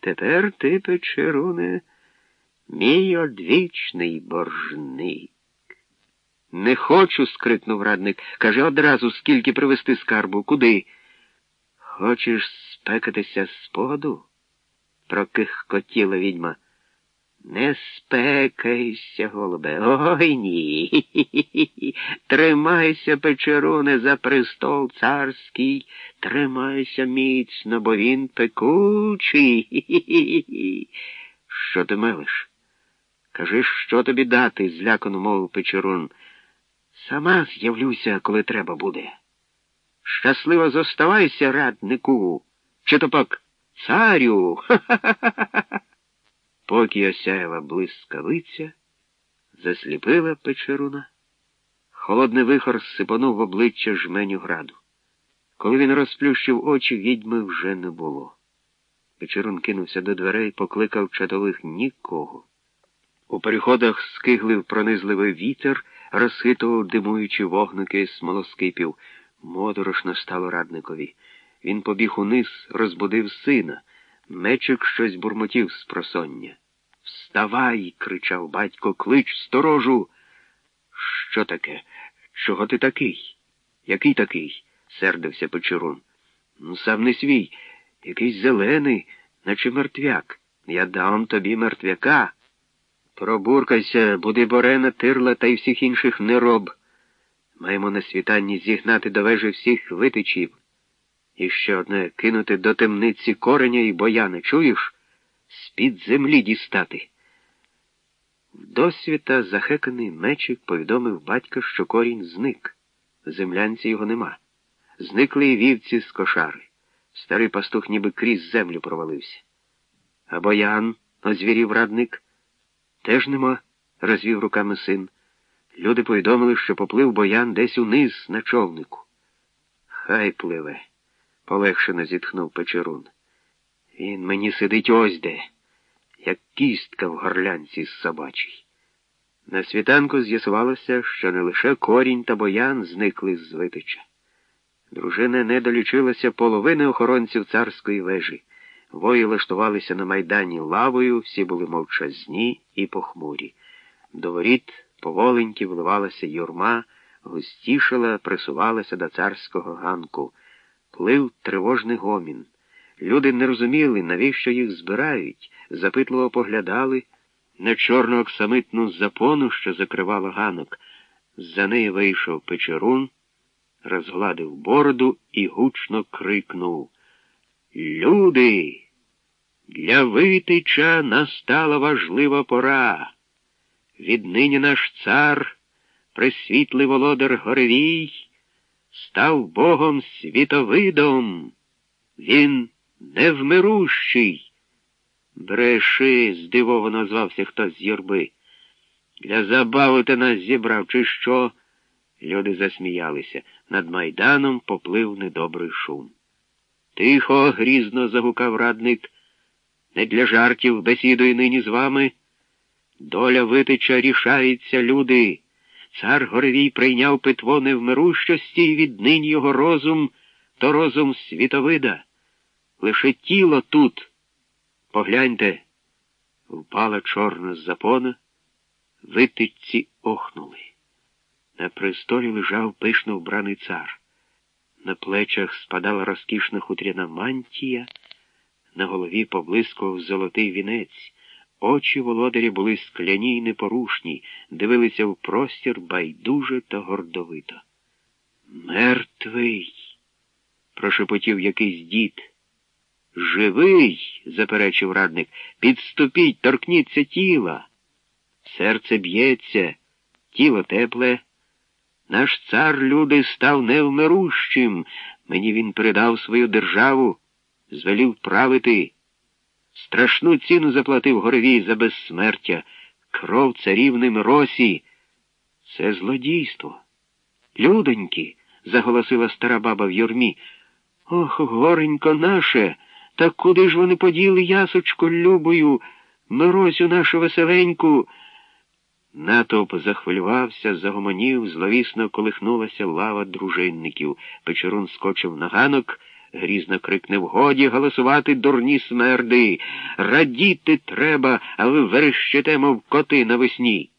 Тепер ти, Печеруне, мій одвічний боржник. Не хочу, скрикнув радник. Каже одразу, скільки привезти скарбу, куди? Хочеш спекатися з погоду? прокихкотіла відьма. Не спекайся, голубе. Ой ні. Тримайся, печеруне, за престол царський, тримайся міцно, бо він пекучий. Що ти мелиш? Кажи, що тобі дати, злякано мовив печерун. Сама з'явлюся, коли треба буде. Щасливо зоставайся, раднику, чи то пак царю. Ха-ха-ха-ха. Поки осяяла блискавиця, засліпила печеруна. Холодний вихор сипанув в обличчя жменю граду. Коли він розплющив очі, відьми вже не було. Печерун кинувся до дверей, покликав чадових нікого. У переходах скиглив пронизливий вітер, розхитував димуючі вогники смолоскипів. Модорошно стало радникові. Він побіг униз, розбудив сина. Мечик щось бурмотів з просоння. Вставай, кричав батько, клич сторожу. Що таке? Чого ти такий? Який такий? сердився Печерун. Ну, сам не свій, якийсь зелений, наче мертвяк. Я дам тобі мертвяка. Пробуркайся, буди Борена, тирла та й всіх інших не роб. Маємо на світанні зігнати до вежі всіх витичів. І ще одне кинути до темниці кореня і бояни, чуєш? З-під землі дістати. Вдосвіта захеканий мечик повідомив батька, що корінь зник. Землянці його нема. Зникли і вівці з кошари. Старий пастух ніби крізь землю провалився. А боян, озвірів радник, теж нема, розвів руками син. Люди повідомили, що поплив боян десь униз на човнику. Хай пливе полегшено зітхнув Печерун. Він мені сидить ось де, як кістка в горлянці з собачій. На світанку з'ясувалося, що не лише корінь та боян зникли з Витича. Дружина не долічилася половини охоронців царської вежі. Вої лаштувалися на майдані лавою, всі були мовчазні і похмурі. До воріт поволеньки вливалася юрма, густішала, присувалася до царського ганку. Плив тривожний гомін. Люди не розуміли, навіщо їх збирають, запитливо поглядали на чорну оксамитну запону, що закривала ганок. За неї вийшов печерун, розгладив бороду і гучно крикнув Люди! Для витича настала важлива пора. Віднині наш цар, пресвітлий володар Горевій, став Богом світовидом. Він невмирущий. Бреши, здивовано звався хтось з юрби. Для забави ти нас зібрав, чи що? Люди засміялися. Над майданом поплив недобрий шум. Тихо, грізно загукав радник. Не для жартів бесідую нині з вами. Доля витича рішається, люди. Цар Горевій прийняв питво невмирущості і віднині його розум то розум світовида. Лише тіло тут. Погляньте, впала чорна запона, витичці охнули. На престолі лежав пишно вбраний цар. На плечах спадала розкішна хутряна мантія, на голові поблискував золотий вінець. Очі володарі були скляні й непорушні, дивилися в простір байдуже та гордовито. Мертвий, прошепотів якийсь дід. Живий, заперечив радник, підступіть, торкніться тіла. Серце б'ється, тіло тепле. Наш цар, люди, став невмирущим. Мені він передав свою державу, звелів правити. Страшну ціну заплатив горовій за безсмертя, кров царівним росі. Це злодійство. Людоньки, заголосила стара баба в юрмі. Ох, горенько наше, та куди ж вони поділи ясочку любою, Миросю нашу веселеньку. Натовп захвилювався, загомонів, зловісно колихнулася лава дружинників. Печерун скочив на ганок, грізно крикнув. Годі голосувати дурні смерди. Радіти треба, а ви верещите, мов коти навесні.